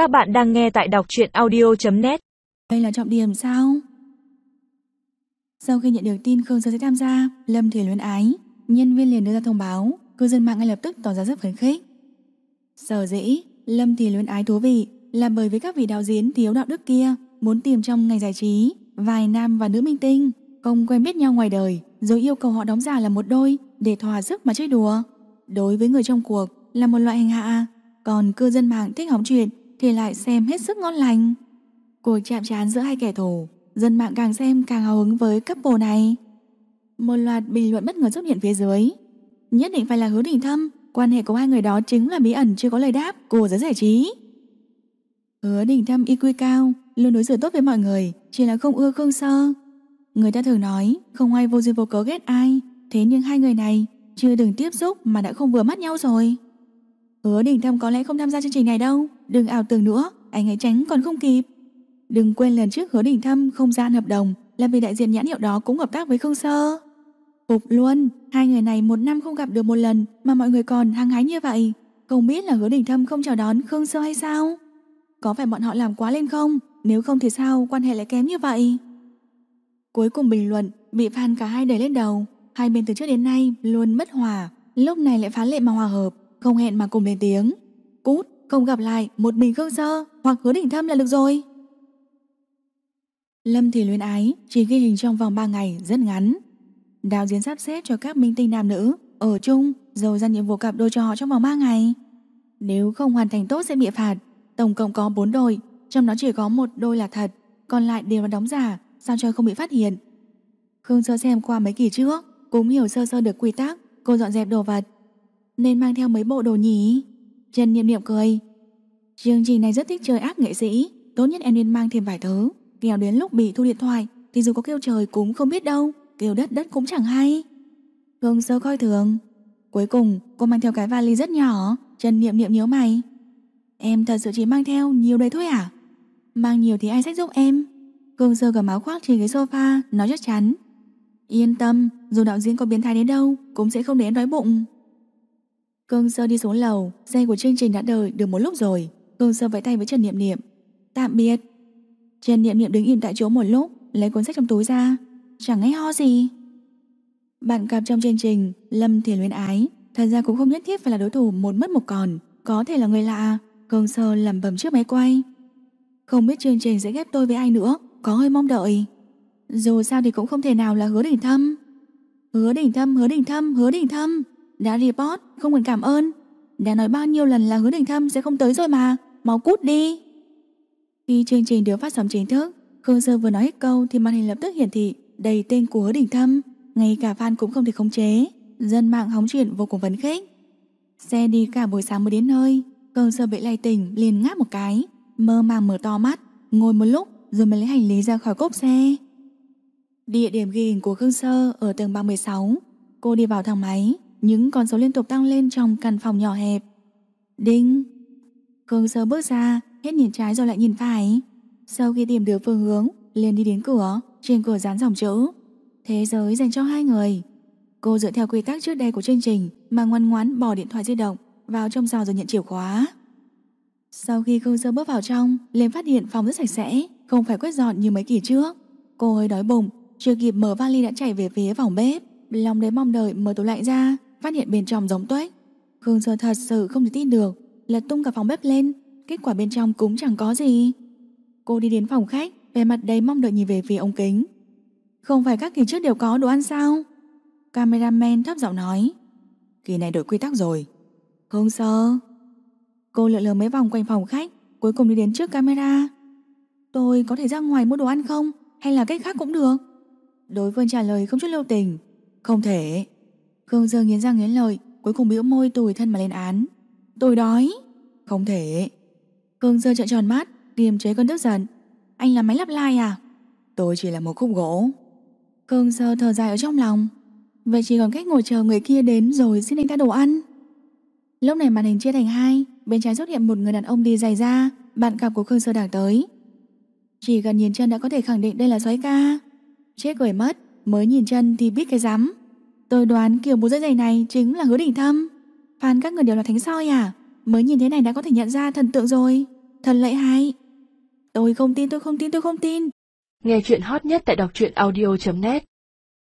Các bạn đang nghe tại đọc truyện audio.net Đây là trọng điểm sao? Sau khi nhận được tin Khương Sơn sẽ tham gia, Lâm Thủy luyến ái, Nhân viên liền đưa ra thông báo, Cư dân mạng ngay lập tức tỏ ra rất phấn khích. Sở dĩ, Lâm Thủy luyến ái thú vị Là bởi vì các vị đạo diễn thiếu đạo đức kia Muốn tìm trong ngành giải trí, Vài nam và nữ minh tinh, Không quen biết nhau ngoài đời, Rồi yêu cầu họ đóng giả là một đôi Để thỏa sức mà chơi đùa. Đối với người trong cuộc là một loại hành hạ, Còn cư dân mạng thích hóng chuyện thì lại xem hết sức ngon lành. Cuộc chạm trán giữa hai kẻ thù, Dân mạng càng xem càng hào hứng với couple này. Một loạt bình luận bất ngờ xuất hiện phía dưới. Nhất định phải là hứa đình thâm, Quan hệ của hai người đó chính là bí ẩn chưa có lời đáp của giới giải trí. Hứa đình thâm IQ cao, Luôn đối xử tốt với mọi người, Chỉ là không ưa Khương Sơ. Người ta thường nói, không ai vô duyên vô cớ ghét ai, Thế nhưng hai người này chưa từng tiếp xúc mà đã không vừa mắt nhau rồi. Hứa đình thâm có lẽ không tham gia chương trình này đâu. Đừng ảo tưởng nữa, Anh ấy tránh còn không kịp. Đừng quên lần trước hứa đình thâm không gian hợp đồng Là vì đại diện nhãn hiệu đó cũng hợp tác với Khương Sơ. Phục luôn, Hai người này một năm không gặp được một lần Mà mọi người còn hăng hái như vậy. Không biết là hứa đình thâm không chào đón Khương Sơ hay sao? Có phải bọn họ làm quá lên không? Nếu không thì sao quan hệ lại kém như vậy? Cuối cùng bình luận, Bị fan cả hai đẩy lên đầu. Hai bên từ trước đến nay luôn mất hòa. Lúc này lại phá lệ mà hòa hợp. Không hẹn mà cùng lên tiếng. Cút, không gặp lại, một mình Khương Sơ, Hoặc hứa đỉnh thâm là được rồi. Lâm thì luyến ái Chỉ ghi hình trong vòng 3 ngày rất ngắn. Đạo diễn sắp xếp cho các minh tinh nam nữ Ở chung, rồi ra nhiệm vụ cặp đôi cho họ trong vòng 3 ngày. Nếu không hoàn thành tốt sẽ bị phạt, Tổng cộng có 4 đôi, Trong đó chỉ có một đôi là thật, Còn lại đều là đóng giả, Sao cho không bị phát hiện? Khương Sơ xem qua mấy kỳ trước, Cũng hiểu sơ sơ được quy tắc, Cô dọn dẹp đồ vật nên mang theo mấy bộ đồ nhỉ? Trần Niệm Niệm cười. Chương trình này rất thích chơi ác nghệ sĩ. Tốt nhất em nên mang thêm vài thứ. Kẻo đến lúc bị thu điện thoại Thì dù có kêu trời cũng không biết đâu. Kêu đất đất cũng chẳng hay. Khương Sơ coi thường. Cuối cùng cô mang theo cái vali rất nhỏ. Trần Niệm Niệm nhớ mày. Em thật sự chỉ mang theo nhiều đấy thôi à? Mang nhiều thì ai sách giúp em? Khương Sơ cầm áo khoác trên ghế sofa Nói chắc chắn. Yên tâm, dù đạo diễn có biến thái đến đâu Cũng sẽ không để em đói bụng. Cương Sơ đi xuống lầu Xe của chương trình đã đợi được một lúc rồi. Cương Sơ vẫy tay với Trần Niệm Niệm. Tạm biệt. Trần Niệm Niệm đứng im tại chỗ một lúc Lấy cuốn sách trong túi ra. Chẳng nghe ho gì. Bạn cặp trong chương trình Lâm Thiền Luyến Ái. Thật ra cũng không nhất thiết phải là đối thủ một mất một còn. Có thể là người lạ. Cương Sơ lẩm bẩm trước máy quay. Không biết chương trình sẽ ghép tôi với ai nữa Có hơi mong đợi. Dù sao thì cũng không thể nào là hứa đỉnh thâm. Hứa đỉnh thâm, hứa đỉnh thâm, hứa đỉnh thâm. Đã report, không cần cảm ơn. Đã nói bao nhiêu lần là hứa đỉnh thâm sẽ không tới rồi mà. Mau cút đi. Khi chương trình được phát sóng chính thức Khương Sơ vừa nói hết câu thì màn hình lập tức hiển thị đầy tên của hứa đỉnh thâm Ngay cả fan cũng không thể khống chế. Dân mạng hóng chuyện vô cùng phấn khích. Xe đi cả buổi sáng mới đến nơi Khương Sơ bị lay tỉnh liền ngáp một cái Mơ màng mở to mắt Ngồi một lúc rồi mới lấy hành lý ra khỏi cốp xe. Địa điểm ghi hình của Khương Sơ ở tầng 36 Cô đi vào thang máy. Những con số liên tục tăng lên trong căn phòng nhỏ hẹp. Đinh. Khương Sơ bước ra, Hết nhìn trái rồi lại nhìn phải. Sau khi tìm được phương hướng, liền đi đến cửa. Trên cửa dán dòng chữ, Thế giới dành cho hai người. Cô dựa theo quy tắc trước đây của chương trình Mà ngoan ngoãn bỏ điện thoại di động Vào trong giò rồi nhận chìa khóa. Sau khi Khương Sơ bước vào trong, liền phát hiện phòng rất sạch sẽ, Không phải quét dọn như mấy kỳ trước. Cô hơi đói bụng, chưa kịp mở vali đã chạy về phía phòng bếp. Lòng đấy mong đợi mở tủ lạnh ra. Phát hiện bên trong giống tuếch. Khương Sơ thật sự không thể tin được Lật tung cả phòng bếp lên, Kết quả bên trong cũng chẳng có gì. Cô đi đến phòng khách, vẻ mặt đầy mong đợi nhìn về phía ống kính. Không phải các kỳ trước đều có đồ ăn sao? Cameraman thấp giọng nói. Kỳ này đổi quy tắc rồi. Khương Sơ. Cô lượn lờ mấy vòng quanh phòng khách, Cuối cùng đi đến trước camera. Tôi có thể ra ngoài mua đồ ăn không? Hay là cách khác cũng được? Đối phương trả lời không chút lưu tình. Không thể. Khương Dương nghiến răng nghiến lợi Cuối cùng bĩu môi tủi thân mà lên án. Tôi đói. Không thể. Khương Dương trợn tròn mắt Kiềm chế cơn tức giận. Anh là máy lắp lai à? Tôi chỉ là một khúc gỗ. Khương Sơ thở dài ở trong lòng. Vậy chỉ còn cách ngồi chờ người kia đến Rồi xin anh ta đồ ăn. Lúc này màn hình chia thành hai Bên trái xuất hiện một người đàn ông đi giày ra Bạn cặp của Khương Sơ đang tới. Chỉ cần nhìn chân đã có thể khẳng định đây là xoáy ca. Chết cười mất Mới nhìn chân thì biết cái rắm Tôi đoán kiểu bố dây giày này chính là hứa đỉnh thâm Phan các người đều là thánh soi à Mới nhìn thế này đã có thể nhận ra thần tượng rồi thần lợi hại. Tôi không tin, tôi không tin, tôi không tin. Nghe chuyện hot nhất tại đọc truyện audio.net